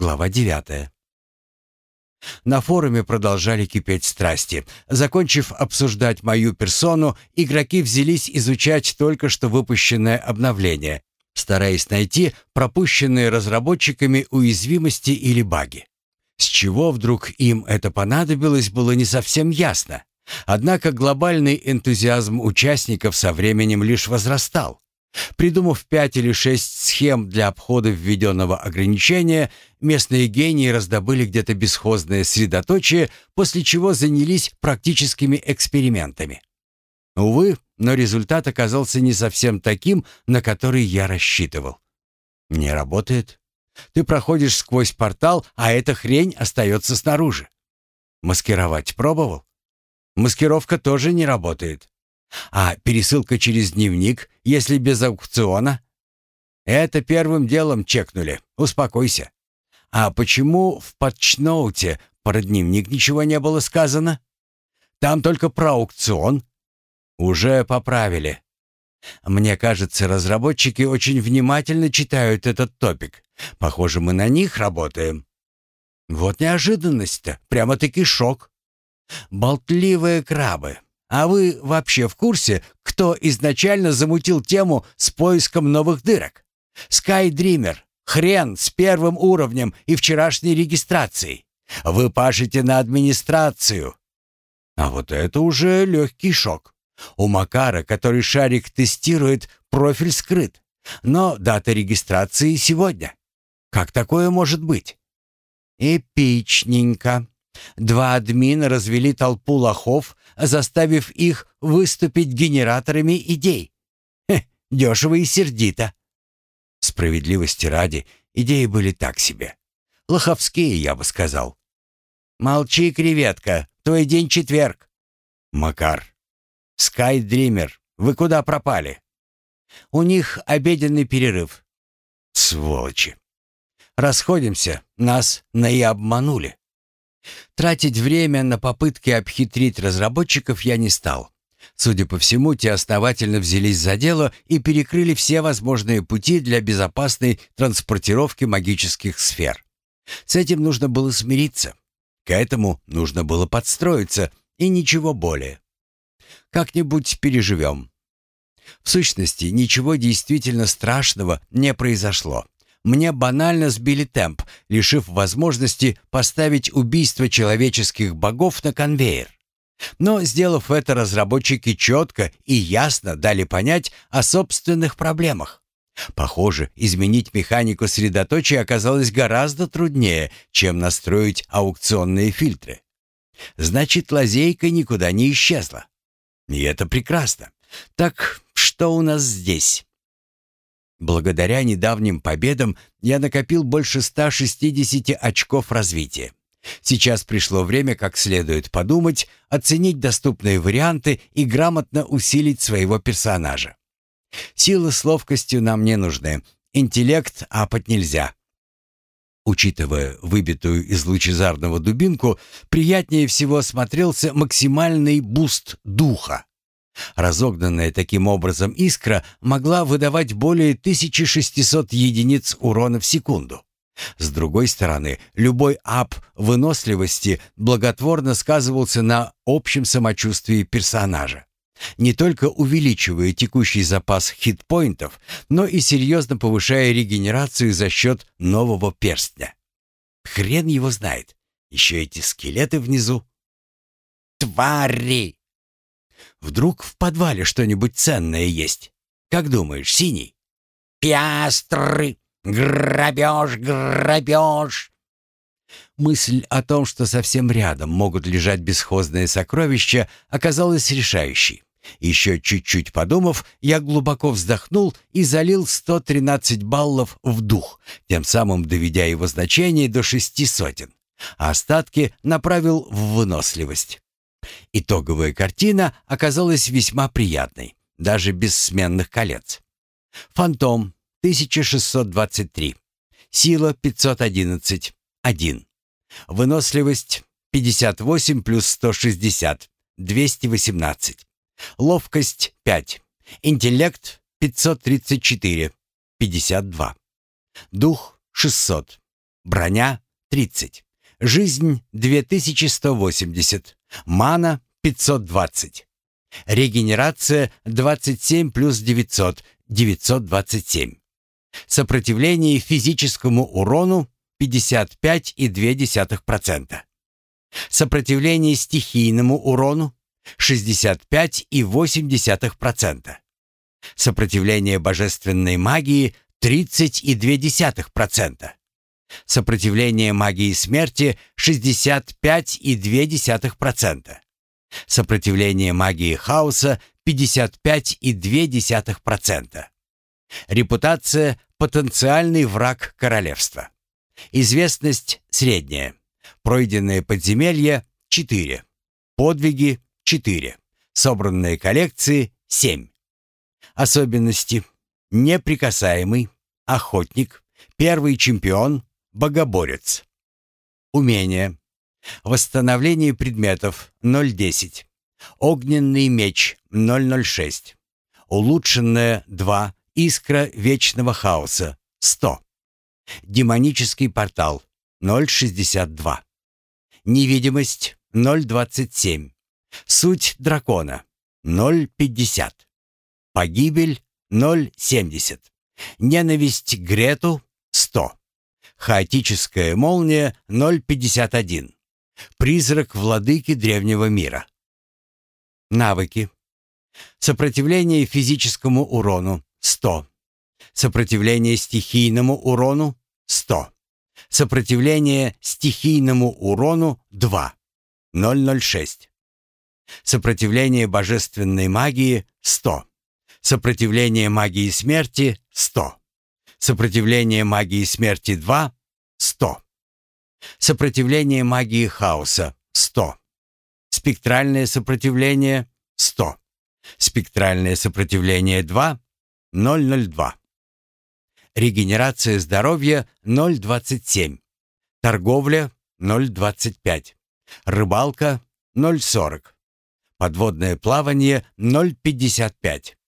Глава 9. На форуме продолжали кипеть страсти. Закончив обсуждать мою персону, игроки взялись изучать только что выпущенное обновление, стараясь найти пропущенные разработчиками уязвимости или баги. С чего вдруг им это понадобилось, было не совсем ясно. Однако глобальный энтузиазм участников со временем лишь возрастал. Придумав пять или шесть схем для обхода введенного ограничения, местные гении раздобыли где-то бесхозное средоточие, после чего занялись практическими экспериментами. Увы, но результат оказался не совсем таким, на который я рассчитывал. Не работает. Ты проходишь сквозь портал, а эта хрень остается снаружи. Маскировать пробовал? Маскировка тоже не работает. А пересылка через дневник, если без аукциона? Это первым делом чекнули. Успокойся. А почему в патчноуте про дневник ничего не было сказано? Там только про аукцион. Уже поправили. Мне кажется, разработчики очень внимательно читают этот топик. Похоже, мы на них работаем. Вот неожиданность-то, прямо-таки шок. Болтливые крабы. А вы вообще в курсе, кто изначально замутил тему с поиском новых дырок? Скайдример. Хрен с первым уровнем и вчерашней регистрацией. Вы пашете на администрацию. А вот это уже легкий шок. У Макара, который шарик тестирует, профиль скрыт. Но дата регистрации сегодня. Как такое может быть? Эпичненько. Два админа развели толпу лохов, заставив их выступить генераторами идей. Хе, дешево и сердито. Справедливости ради, идеи были так себе. Лоховские, я бы сказал. «Молчи, креветка, твой день четверг». «Макар, Скайдример, вы куда пропали?» «У них обеденный перерыв». «Сволочи! Расходимся, нас на и обманули». Тратить время на попытки обхитрить разработчиков я не стал. Судя по всему, те основательно взялись за дело и перекрыли все возможные пути для безопасной транспортировки магических сфер. С этим нужно было смириться. К этому нужно было подстроиться, и ничего более. Как-нибудь переживем. В сущности, ничего действительно страшного не произошло мне банально сбили темп, лишив возможности поставить убийство человеческих богов на конвейер. Но, сделав это, разработчики четко и ясно дали понять о собственных проблемах. Похоже, изменить механику средоточия оказалось гораздо труднее, чем настроить аукционные фильтры. Значит, лазейка никуда не исчезла. И это прекрасно. Так что у нас здесь? Благодаря недавним победам я накопил больше 160 очков развития. Сейчас пришло время как следует подумать, оценить доступные варианты и грамотно усилить своего персонажа. Силы с ловкостью нам не нужны, интеллект апать нельзя. Учитывая выбитую из лучезарного дубинку, приятнее всего смотрелся максимальный буст духа. Разогнанная таким образом искра могла выдавать более 1600 единиц урона в секунду. С другой стороны, любой ап выносливости благотворно сказывался на общем самочувствии персонажа, не только увеличивая текущий запас хитпоинтов, но и серьезно повышая регенерацию за счет нового перстня. Хрен его знает, еще эти скелеты внизу. «Твари!» Вдруг в подвале что-нибудь ценное есть? Как думаешь, синий? Пиастры! Грабеж, грабеж! Мысль о том, что совсем рядом могут лежать бесхозные сокровища, оказалась решающей. Еще чуть-чуть подумав, я глубоко вздохнул и залил 113 баллов в дух, тем самым доведя его значение до шести сотен, а остатки направил в выносливость. Итоговая картина оказалась весьма приятной, даже без сменных колец. Фантом 1623. Сила 511. 1. Выносливость 58 плюс 160. 218. Ловкость 5. Интеллект 534. 52. Дух 600. Броня 30. Жизнь 2180. Мана 520. Регенерация 27 плюс 900. 927. Сопротивление физическому урону 55,2%. Сопротивление стихийному урону 65,8%. Сопротивление божественной магии 30,2%. Сопротивление магии смерти 65,2%. Сопротивление магии хаоса 55,2%. Репутация потенциальный враг королевства. Известность средняя. Пройденные подземелья 4. Подвиги 4. Собранные коллекции 7. Особенности. Неприкасаемый, охотник, первый чемпион, богоборец. Умения. Восстановление предметов 0.10. Огненный меч 0.06. Улучшенная 2. Искра вечного хаоса 100. Демонический портал 0.62. Невидимость 0.27. Суть дракона 0.50. Погибель 0.70. Ненависть Грету 100. Хаотическая молния 0.51. Призрак владыки древнего мира. Навыки. Сопротивление физическому урону 100. Сопротивление стихийному урону 100. Сопротивление стихийному урону 2. 006. Сопротивление божественной магии 100. Сопротивление магии смерти 100. Сопротивление магии смерти 2 100. Сопротивление магии хаоса 100. Спектральное сопротивление 100. Спектральное сопротивление 2 002. Регенерация здоровья 027. Торговля 025. Рыбалка 040. Подводное плавание 055.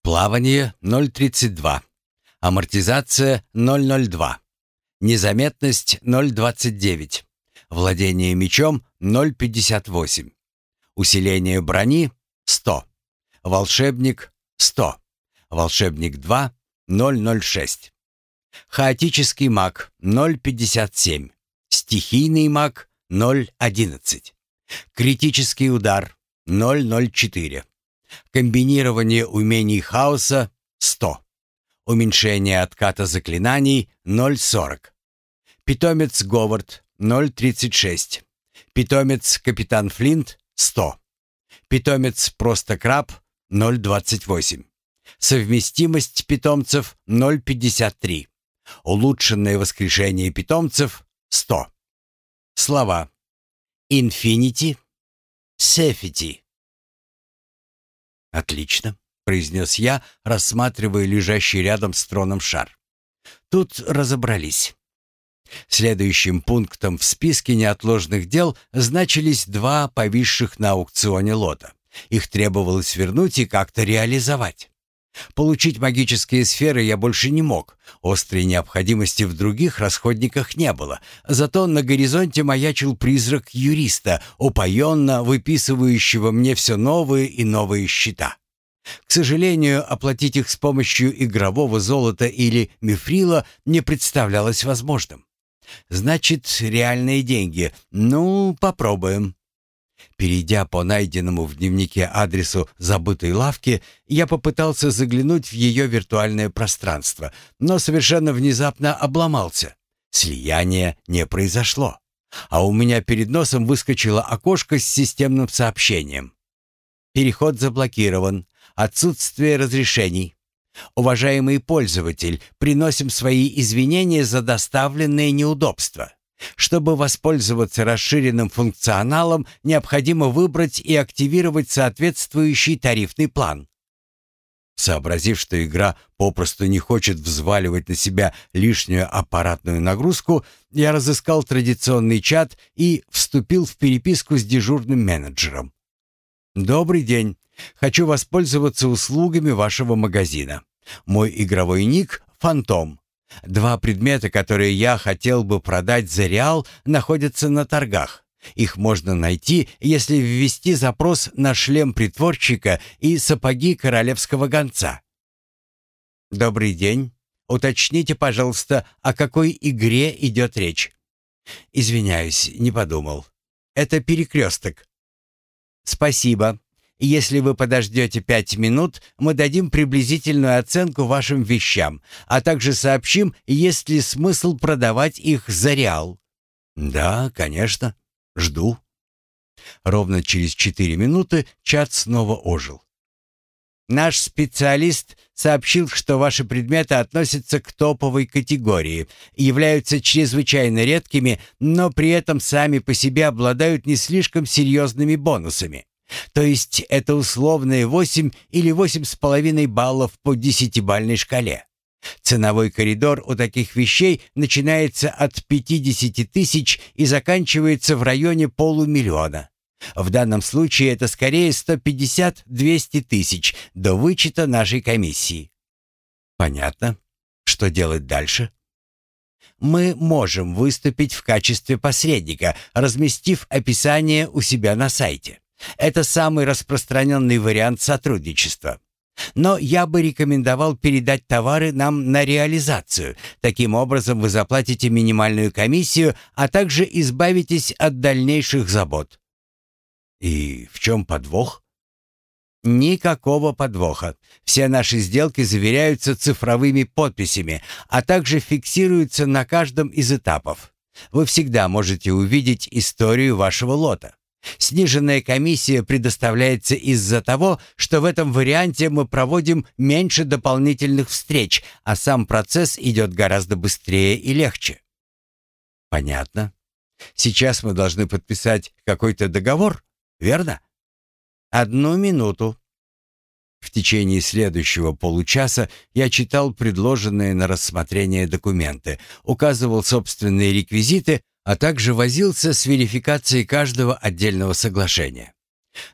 Плавание 0.32. Амортизация 0.02. Незаметность 0.29. Владение мечом 0.58. Усиление брони 100. Волшебник 100. Волшебник 2 006. Хаотический маг 057. Стихийный маг 011. Критический удар 004. Комбинирование умений хаоса 100. Уменьшение отката заклинаний 0.40. Питомец Говард 0.36. Питомец Капитан Флинт 100. Питомец Просто Краб 0.28. Совместимость питомцев 0.53. Улучшенное воскрешение питомцев 100. Слова. Инфинити. Сефити. «Отлично», — произнес я, рассматривая лежащий рядом с троном шар. «Тут разобрались». Следующим пунктом в списке неотложных дел значились два повисших на аукционе лота. Их требовалось вернуть и как-то реализовать. Получить магические сферы я больше не мог. Острой необходимости в других расходниках не было. Зато на горизонте маячил призрак юриста, упоенно выписывающего мне все новые и новые счета. К сожалению, оплатить их с помощью игрового золота или мифрила не представлялось возможным. Значит, реальные деньги. Ну, попробуем. Перейдя по найденному в дневнике адресу забытой лавки, я попытался заглянуть в ее виртуальное пространство, но совершенно внезапно обломался. Слияние не произошло. А у меня перед носом выскочило окошко с системным сообщением. Переход заблокирован. Отсутствие разрешений. Уважаемый пользователь, приносим свои извинения за доставленные неудобства. Чтобы воспользоваться расширенным функционалом, необходимо выбрать и активировать соответствующий тарифный план. Сообразив, что игра попросту не хочет взваливать на себя лишнюю аппаратную нагрузку, я разыскал традиционный чат и вступил в переписку с дежурным менеджером. «Добрый день. Хочу воспользоваться услугами вашего магазина. Мой игровой ник — «Фантом». Два предмета, которые я хотел бы продать за реал, находятся на торгах. Их можно найти, если ввести запрос на шлем притворщика и сапоги королевского гонца. Добрый день. Уточните, пожалуйста, о какой игре идет речь. Извиняюсь, не подумал. Это перекресток. Спасибо. Если вы подождете пять минут, мы дадим приблизительную оценку вашим вещам, а также сообщим, есть ли смысл продавать их за реал. Да, конечно. Жду. Ровно через четыре минуты чат снова ожил. Наш специалист сообщил, что ваши предметы относятся к топовой категории, являются чрезвычайно редкими, но при этом сами по себе обладают не слишком серьезными бонусами. То есть это условные 8 или 8,5 баллов по десятибальной шкале. Ценовой коридор у таких вещей начинается от 50 тысяч и заканчивается в районе полумиллиона. В данном случае это скорее 150-200 тысяч до вычета нашей комиссии. Понятно. Что делать дальше? Мы можем выступить в качестве посредника, разместив описание у себя на сайте. Это самый распространенный вариант сотрудничества. Но я бы рекомендовал передать товары нам на реализацию. Таким образом вы заплатите минимальную комиссию, а также избавитесь от дальнейших забот. И в чем подвох? Никакого подвоха. Все наши сделки заверяются цифровыми подписями, а также фиксируются на каждом из этапов. Вы всегда можете увидеть историю вашего лота. Сниженная комиссия предоставляется из-за того, что в этом варианте мы проводим меньше дополнительных встреч, а сам процесс идет гораздо быстрее и легче. Понятно. Сейчас мы должны подписать какой-то договор? верно? Одну минуту. В течение следующего получаса я читал предложенные на рассмотрение документы, указывал собственные реквизиты, а также возился с верификацией каждого отдельного соглашения.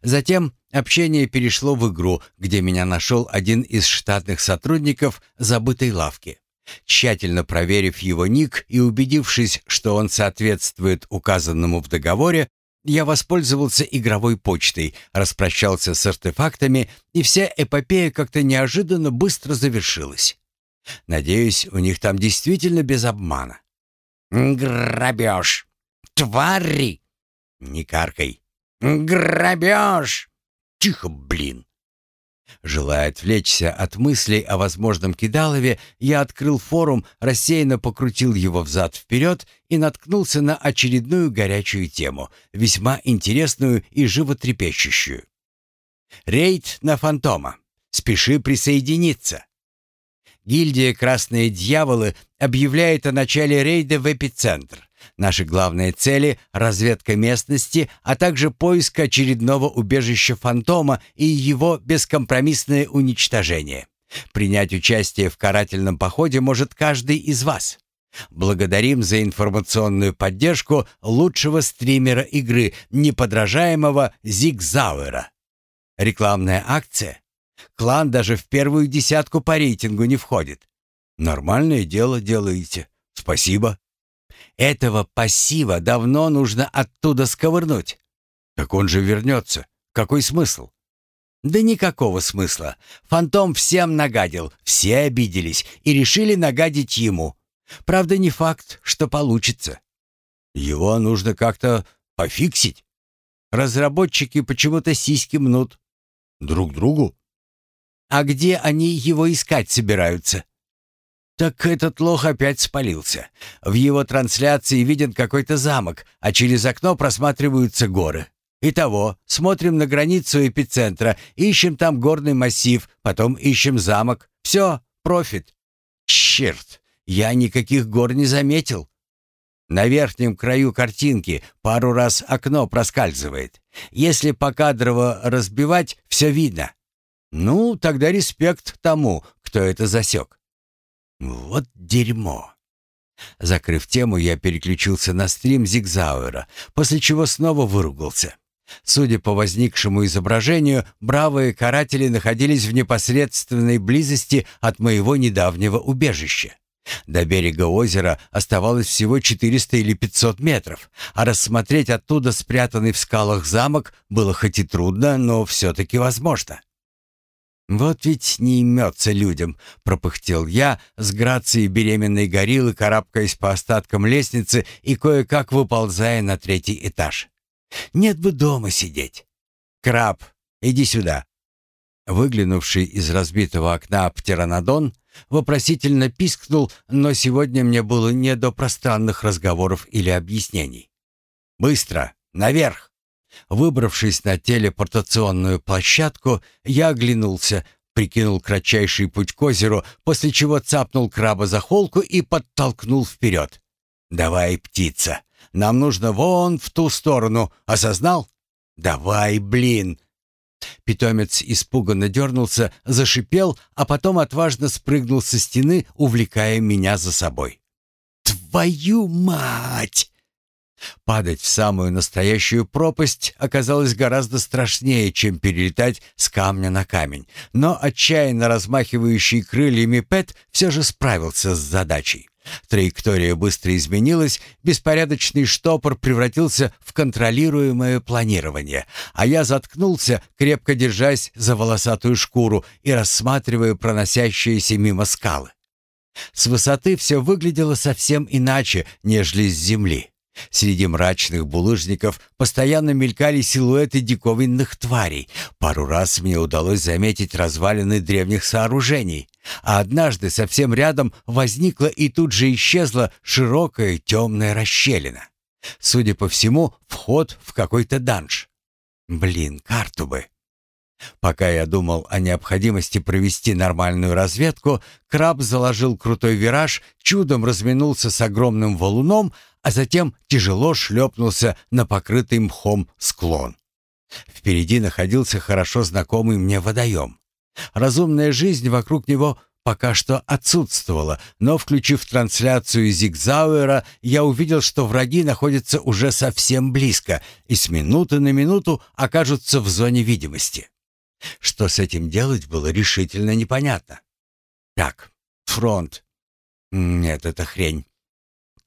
Затем общение перешло в игру, где меня нашел один из штатных сотрудников забытой лавки. Тщательно проверив его ник и убедившись, что он соответствует указанному в договоре, я воспользовался игровой почтой, распрощался с артефактами, и вся эпопея как-то неожиданно быстро завершилась. Надеюсь, у них там действительно без обмана. «Грабеж! Твари!» «Не каркай!» «Грабеж!» «Тихо, блин!» Желая отвлечься от мыслей о возможном кидалове, я открыл форум, рассеянно покрутил его взад-вперед и наткнулся на очередную горячую тему, весьма интересную и животрепещущую. «Рейд на фантома. Спеши присоединиться». Гильдия «Красные дьяволы» объявляет о начале рейда в эпицентр. Наши главные цели — разведка местности, а также поиск очередного убежища фантома и его бескомпромиссное уничтожение. Принять участие в карательном походе может каждый из вас. Благодарим за информационную поддержку лучшего стримера игры, неподражаемого Зигзауэра. Рекламная акция? Клан даже в первую десятку по рейтингу не входит. Нормальное дело делаете. Спасибо. Этого пассива давно нужно оттуда сковырнуть. Так он же вернется. Какой смысл? Да никакого смысла. Фантом всем нагадил, все обиделись и решили нагадить ему. Правда, не факт, что получится. Его нужно как-то пофиксить. Разработчики почему-то сиськи мнут. Друг другу? А где они его искать собираются? Так этот лох опять спалился. В его трансляции виден какой-то замок, а через окно просматриваются горы. Итого, смотрим на границу эпицентра, ищем там горный массив, потом ищем замок. Все, профит. Черт, я никаких гор не заметил. На верхнем краю картинки пару раз окно проскальзывает. Если покадрово разбивать, все видно. Ну, тогда респект тому, кто это засек. Вот дерьмо. Закрыв тему, я переключился на стрим Зигзауэра, после чего снова выругался. Судя по возникшему изображению, бравые каратели находились в непосредственной близости от моего недавнего убежища. До берега озера оставалось всего 400 или 500 метров, а рассмотреть оттуда спрятанный в скалах замок было хоть и трудно, но все-таки возможно. «Вот ведь не имется людям», — пропыхтел я с грацией беременной гориллы, карабкаясь по остаткам лестницы и кое-как выползая на третий этаж. «Нет бы дома сидеть. Краб, иди сюда». Выглянувший из разбитого окна птеранодон вопросительно пискнул, но сегодня мне было не до пространных разговоров или объяснений. «Быстро! Наверх!» Выбравшись на телепортационную площадку, я оглянулся, прикинул кратчайший путь к озеру, после чего цапнул краба за холку и подтолкнул вперед. «Давай, птица, нам нужно вон в ту сторону, осознал? Давай, блин!» Питомец испуганно дернулся, зашипел, а потом отважно спрыгнул со стены, увлекая меня за собой. «Твою мать!» Падать в самую настоящую пропасть оказалось гораздо страшнее, чем перелетать с камня на камень, но отчаянно размахивающий крыльями Пэт все же справился с задачей. Траектория быстро изменилась, беспорядочный штопор превратился в контролируемое планирование, а я заткнулся, крепко держась за волосатую шкуру и рассматривая проносящиеся мимо скалы. С высоты все выглядело совсем иначе, нежели с земли. Среди мрачных булыжников постоянно мелькали силуэты диковинных тварей. Пару раз мне удалось заметить развалины древних сооружений, а однажды совсем рядом возникла и тут же исчезла широкая темная расщелина. Судя по всему, вход в какой-то данж. Блин, карту бы. Пока я думал о необходимости провести нормальную разведку, краб заложил крутой вираж, чудом разминулся с огромным валуном, а затем тяжело шлепнулся на покрытый мхом склон. Впереди находился хорошо знакомый мне водоем. Разумная жизнь вокруг него пока что отсутствовала, но, включив трансляцию Зигзауэра, я увидел, что враги находятся уже совсем близко и с минуты на минуту окажутся в зоне видимости. Что с этим делать было решительно непонятно. Так, фронт. Нет, это хрень.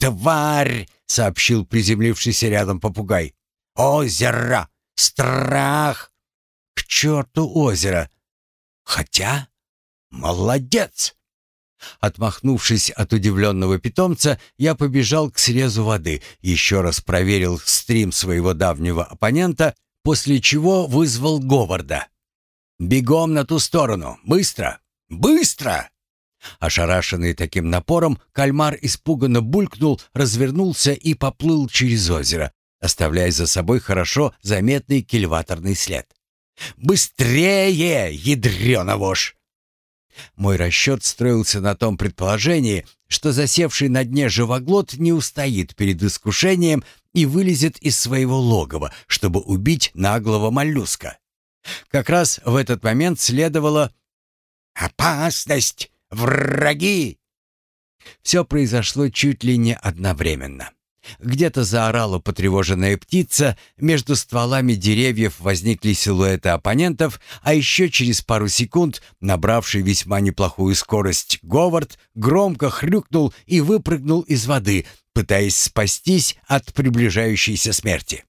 «Тварь!» — сообщил приземлившийся рядом попугай. «Озеро! Страх!» «К черту озеро!» «Хотя...» «Молодец!» Отмахнувшись от удивленного питомца, я побежал к срезу воды, еще раз проверил стрим своего давнего оппонента, после чего вызвал Говарда. «Бегом на ту сторону! Быстро! Быстро!» Ошарашенный таким напором, кальмар испуганно булькнул, развернулся и поплыл через озеро, оставляя за собой хорошо заметный кильваторный след. «Быстрее, ядрёна вошь!» Мой расчет строился на том предположении, что засевший на дне живоглот не устоит перед искушением и вылезет из своего логова, чтобы убить наглого моллюска. Как раз в этот момент следовало «Опасность!» Враги!» Все произошло чуть ли не одновременно. Где-то заорала потревоженная птица, между стволами деревьев возникли силуэты оппонентов, а еще через пару секунд, набравший весьма неплохую скорость, Говард громко хрюкнул и выпрыгнул из воды, пытаясь спастись от приближающейся смерти.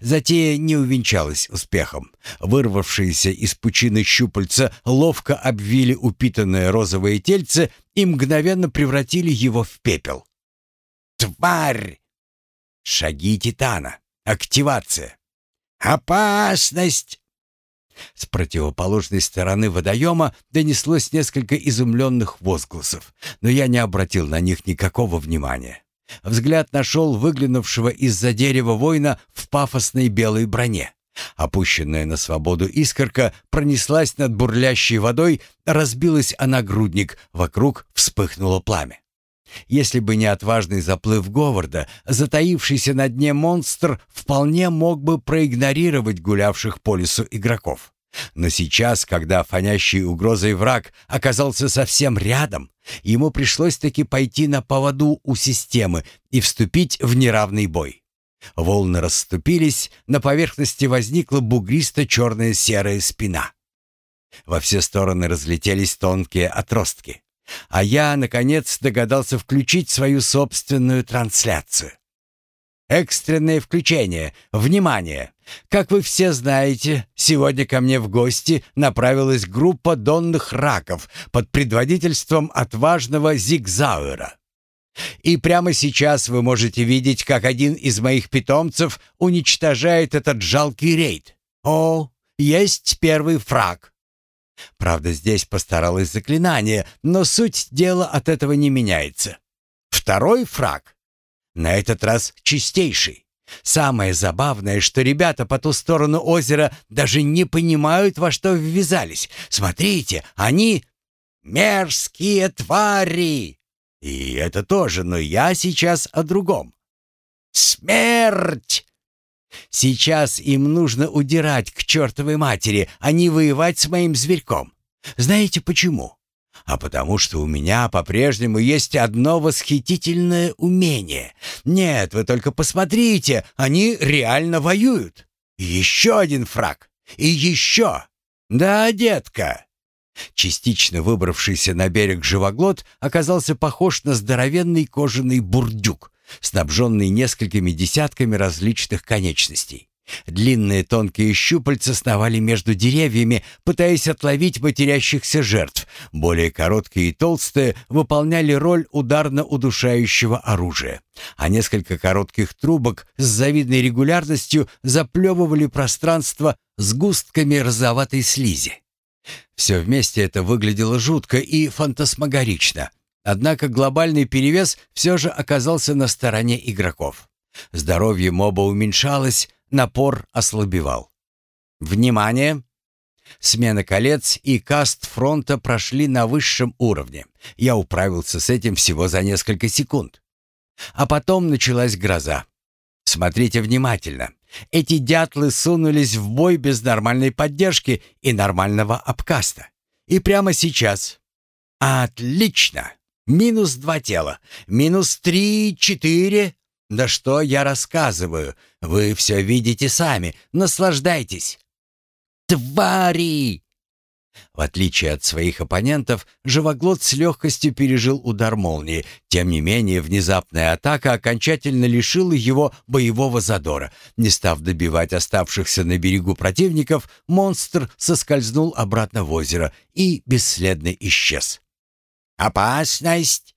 Затея не увенчалась успехом. Вырвавшиеся из пучины щупальца ловко обвили упитанное розовое тельце и мгновенно превратили его в пепел. «Тварь!» Шаги Титана. Активация. «Опасность!» С противоположной стороны водоема донеслось несколько изумленных возгласов, но я не обратил на них никакого внимания. Взгляд нашел выглянувшего из-за дерева воина в пафосной белой броне. Опущенная на свободу искорка пронеслась над бурлящей водой, разбилась о нагрудник, вокруг вспыхнуло пламя. Если бы не отважный заплыв Говарда, затаившийся на дне монстр вполне мог бы проигнорировать гулявших по лесу игроков. Но сейчас, когда фонящий угрозой враг оказался совсем рядом, ему пришлось таки пойти на поводу у системы и вступить в неравный бой. Волны расступились, на поверхности возникла бугристо-черная серая спина. Во все стороны разлетелись тонкие отростки. А я, наконец, догадался включить свою собственную трансляцию. Экстренное включение. Внимание! Как вы все знаете, сегодня ко мне в гости направилась группа донных раков под предводительством отважного Зигзауэра. И прямо сейчас вы можете видеть, как один из моих питомцев уничтожает этот жалкий рейд. О, есть первый фраг. Правда, здесь постаралось заклинание, но суть дела от этого не меняется. Второй фраг. На этот раз чистейший. Самое забавное, что ребята по ту сторону озера даже не понимают, во что ввязались. Смотрите, они мерзкие твари. И это тоже, но я сейчас о другом. Смерть! Сейчас им нужно удирать к чертовой матери, а не воевать с моим зверьком. Знаете почему? А потому что у меня по-прежнему есть одно восхитительное умение. Нет, вы только посмотрите, они реально воюют. Еще один фраг. И еще. Да, детка. Частично выбравшийся на берег живоглот оказался похож на здоровенный кожаный бурдюк, снабженный несколькими десятками различных конечностей. Длинные тонкие щупальца сновали между деревьями, пытаясь отловить матерящихся жертв. Более короткие и толстые выполняли роль ударно-удушающего оружия. А несколько коротких трубок с завидной регулярностью заплевывали пространство с густками розоватой слизи. Все вместе это выглядело жутко и фантасмагорично. Однако глобальный перевес все же оказался на стороне игроков. Здоровье моба уменьшалось, напор ослабевал. «Внимание!» Смена колец и каст фронта прошли на высшем уровне. Я управился с этим всего за несколько секунд. А потом началась гроза. Смотрите внимательно. Эти дятлы сунулись в бой без нормальной поддержки и нормального обкаста. И прямо сейчас. Отлично! Минус два тела. Минус три, четыре. Да что я рассказываю? Вы все видите сами. Наслаждайтесь. Твари! В отличие от своих оппонентов, живоглот с легкостью пережил удар молнии. Тем не менее, внезапная атака окончательно лишила его боевого задора. Не став добивать оставшихся на берегу противников, монстр соскользнул обратно в озеро и бесследно исчез. «Опасность!»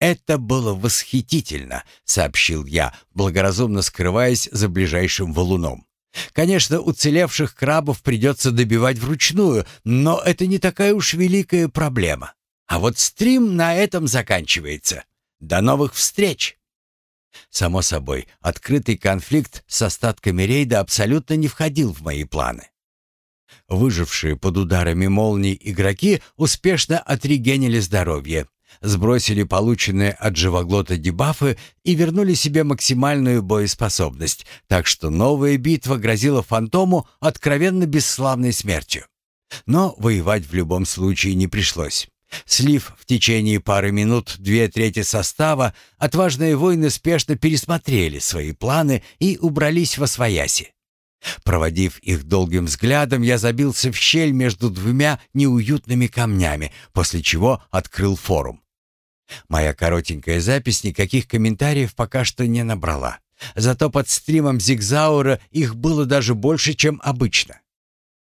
«Это было восхитительно», — сообщил я, благоразумно скрываясь за ближайшим валуном. Конечно, уцелевших крабов придется добивать вручную, но это не такая уж великая проблема. А вот стрим на этом заканчивается. До новых встреч! Само собой, открытый конфликт с остатками рейда абсолютно не входил в мои планы. Выжившие под ударами молний игроки успешно отрегенили здоровье, сбросили полученные от живоглота дебафы и вернули себе максимальную боеспособность, так что новая битва грозила фантому откровенно бесславной смертью. Но воевать в любом случае не пришлось. Слив в течение пары минут две трети состава, отважные воины спешно пересмотрели свои планы и убрались во свояси. Проводив их долгим взглядом, я забился в щель между двумя неуютными камнями, после чего открыл форум. Моя коротенькая запись никаких комментариев пока что не набрала. Зато под стримом Зигзаура их было даже больше, чем обычно.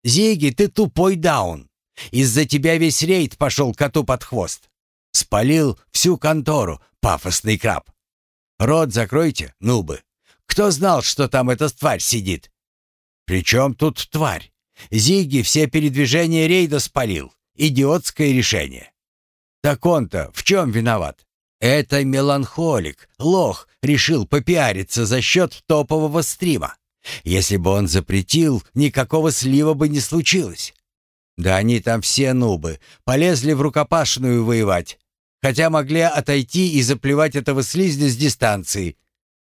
«Зиги, ты тупой даун! Из-за тебя весь рейд пошел коту под хвост. Спалил всю контору, пафосный краб. Рот закройте, нубы. Кто знал, что там эта тварь сидит?» «При чем тут тварь? Зиги все передвижения рейда спалил. Идиотское решение». «Так он-то в чем виноват?» «Это меланхолик, лох, решил попиариться за счет топового стрима. Если бы он запретил, никакого слива бы не случилось. Да они там все нубы, полезли в рукопашную воевать. Хотя могли отойти и заплевать этого слизня с дистанции.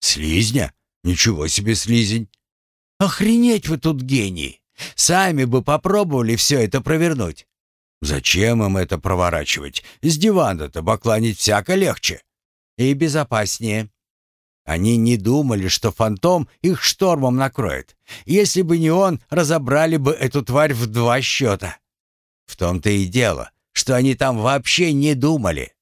Слизня? Ничего себе слизень. Охренеть вы тут гении! Сами бы попробовали все это провернуть. Зачем им это проворачивать? С дивана-то бакланить всяко легче. И безопаснее. Они не думали, что фантом их штормом накроет. Если бы не он, разобрали бы эту тварь в два счета. В том-то и дело. что они там вообще не думали.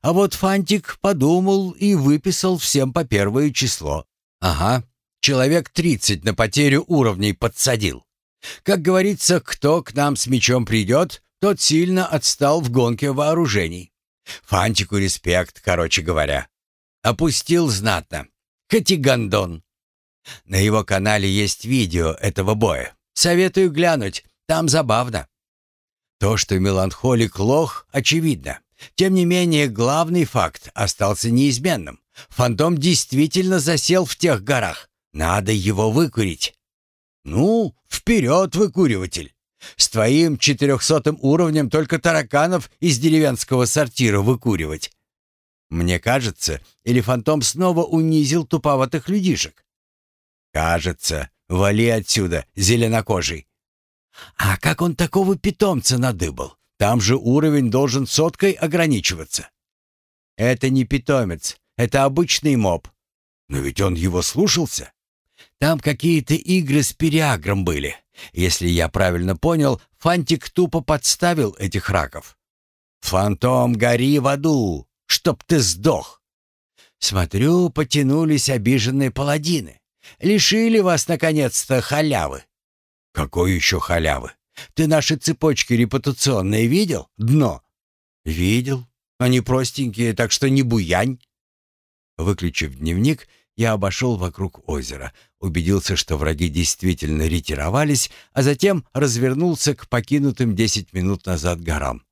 А вот Фантик подумал и выписал всем по первое число. Ага, человек тридцать на потерю уровней подсадил. Как говорится, кто к нам с мечом придет, тот сильно отстал в гонке вооружений. Фантику респект, короче говоря. Опустил знатно. Катигандон. На его канале есть видео этого боя. Советую глянуть, там забавно. То, что меланхолик лох, очевидно. Тем не менее, главный факт остался неизменным. Фантом действительно засел в тех горах. Надо его выкурить. Ну, вперед, выкуриватель. С твоим четырехсотым уровнем только тараканов из деревенского сортира выкуривать. Мне кажется, или фантом снова унизил туповатых людишек? Кажется. Вали отсюда, зеленокожий. А как он такого питомца надыбал? Там же уровень должен соткой ограничиваться. Это не питомец, это обычный моб. Но ведь он его слушался. Там какие-то игры с периагром были. Если я правильно понял, Фантик тупо подставил этих раков. «Фантом, гори в аду, чтоб ты сдох!» Смотрю, потянулись обиженные паладины. Лишили вас, наконец-то, халявы. Какой еще халявы? Ты наши цепочки репутационные видел? Дно. Видел. Они простенькие, так что не буянь. Выключив дневник, я обошел вокруг озера, убедился, что враги действительно ретировались, а затем развернулся к покинутым десять минут назад горам.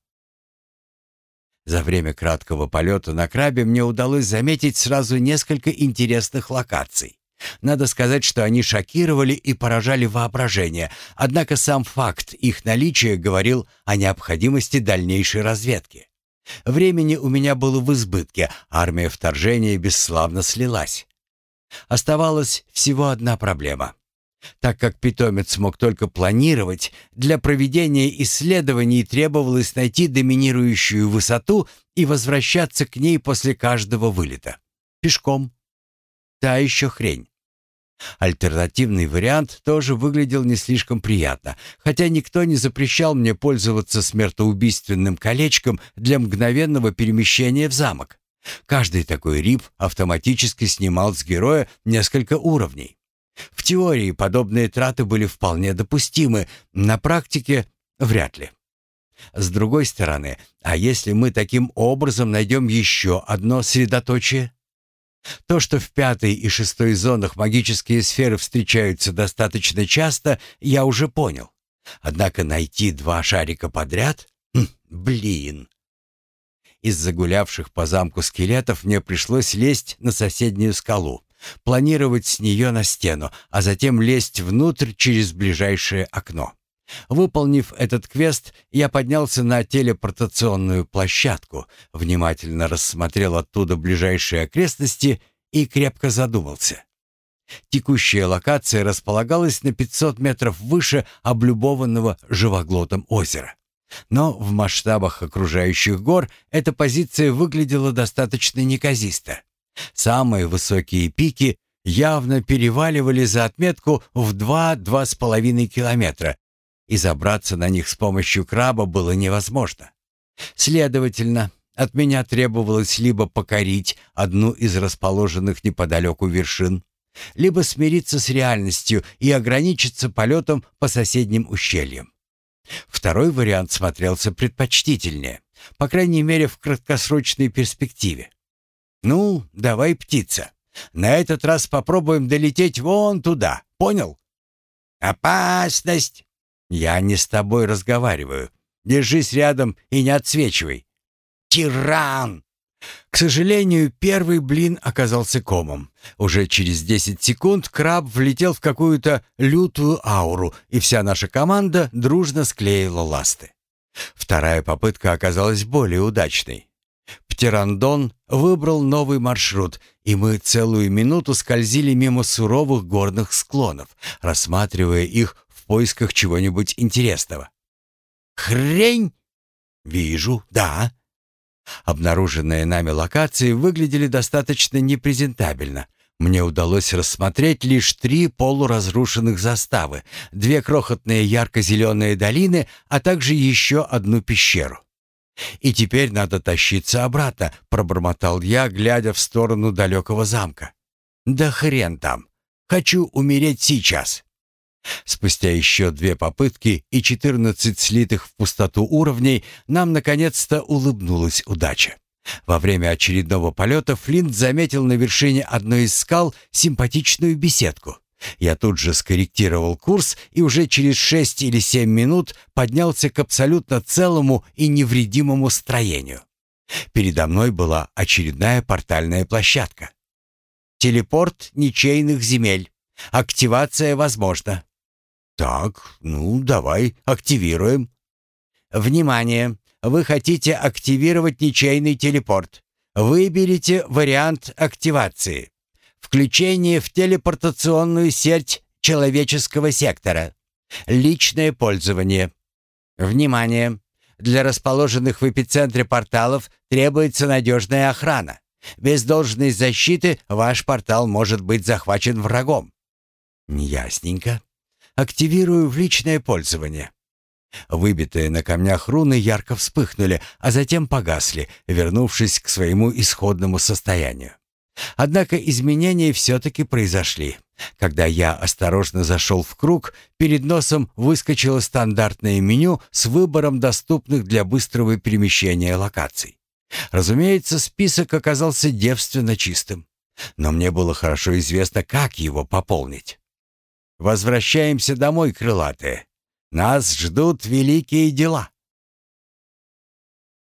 За время краткого полета на крабе мне удалось заметить сразу несколько интересных локаций. Надо сказать, что они шокировали и поражали воображение, однако сам факт их наличия говорил о необходимости дальнейшей разведки. Времени у меня было в избытке, армия вторжения бесславно слилась. Оставалась всего одна проблема. Так как питомец мог только планировать, для проведения исследований требовалось найти доминирующую высоту и возвращаться к ней после каждого вылета. Пешком. Та еще хрень. Альтернативный вариант тоже выглядел не слишком приятно, хотя никто не запрещал мне пользоваться смертоубийственным колечком для мгновенного перемещения в замок. Каждый такой рип автоматически снимал с героя несколько уровней. В теории подобные траты были вполне допустимы, на практике вряд ли. С другой стороны, а если мы таким образом найдем еще одно средоточие? То, что в пятой и шестой зонах магические сферы встречаются достаточно часто, я уже понял. Однако найти два шарика подряд? Хм, блин. Из загулявших по замку скелетов мне пришлось лезть на соседнюю скалу, планировать с нее на стену, а затем лезть внутрь через ближайшее окно. Выполнив этот квест, я поднялся на телепортационную площадку, внимательно рассмотрел оттуда ближайшие окрестности и крепко задумался. Текущая локация располагалась на 500 метров выше облюбованного живоглотом озера. Но в масштабах окружающих гор эта позиция выглядела достаточно неказисто. Самые высокие пики явно переваливали за отметку в 2-2,5 километра, и забраться на них с помощью краба было невозможно. Следовательно, от меня требовалось либо покорить одну из расположенных неподалеку вершин, либо смириться с реальностью и ограничиться полетом по соседним ущельям. Второй вариант смотрелся предпочтительнее, по крайней мере в краткосрочной перспективе. «Ну, давай, птица, на этот раз попробуем долететь вон туда, понял?» «Опасность!» «Я не с тобой разговариваю. Держись рядом и не отсвечивай». «Тиран!» К сожалению, первый блин оказался комом. Уже через 10 секунд краб влетел в какую-то лютую ауру, и вся наша команда дружно склеила ласты. Вторая попытка оказалась более удачной. Птерандон выбрал новый маршрут, и мы целую минуту скользили мимо суровых горных склонов, рассматривая их поисках чего-нибудь интересного. «Хрень!» «Вижу, да». Обнаруженные нами локации выглядели достаточно непрезентабельно. Мне удалось рассмотреть лишь три полуразрушенных заставы, две крохотные ярко-зеленые долины, а также еще одну пещеру. «И теперь надо тащиться обратно», — пробормотал я, глядя в сторону далекого замка. «Да хрен там! Хочу умереть сейчас!» Спустя еще две попытки и четырнадцать слитых в пустоту уровней нам наконец-то улыбнулась удача. Во время очередного полета Флинт заметил на вершине одной из скал симпатичную беседку. Я тут же скорректировал курс и уже через шесть или семь минут поднялся к абсолютно целому и невредимому строению. Передо мной была очередная портальная площадка. Телепорт ничейных земель. Активация возможна. Так, ну давай, активируем. Внимание! Вы хотите активировать ничейный телепорт. Выберите вариант активации. Включение в телепортационную сеть человеческого сектора. Личное пользование. Внимание! Для расположенных в эпицентре порталов требуется надежная охрана. Без должной защиты ваш портал может быть захвачен врагом. Ясненько. Активирую в личное пользование. Выбитые на камнях руны ярко вспыхнули, а затем погасли, вернувшись к своему исходному состоянию. Однако изменения все-таки произошли. Когда я осторожно зашел в круг, перед носом выскочило стандартное меню с выбором доступных для быстрого перемещения локаций. Разумеется, список оказался девственно чистым. Но мне было хорошо известно, как его пополнить. «Возвращаемся домой, крылатые. Нас ждут великие дела».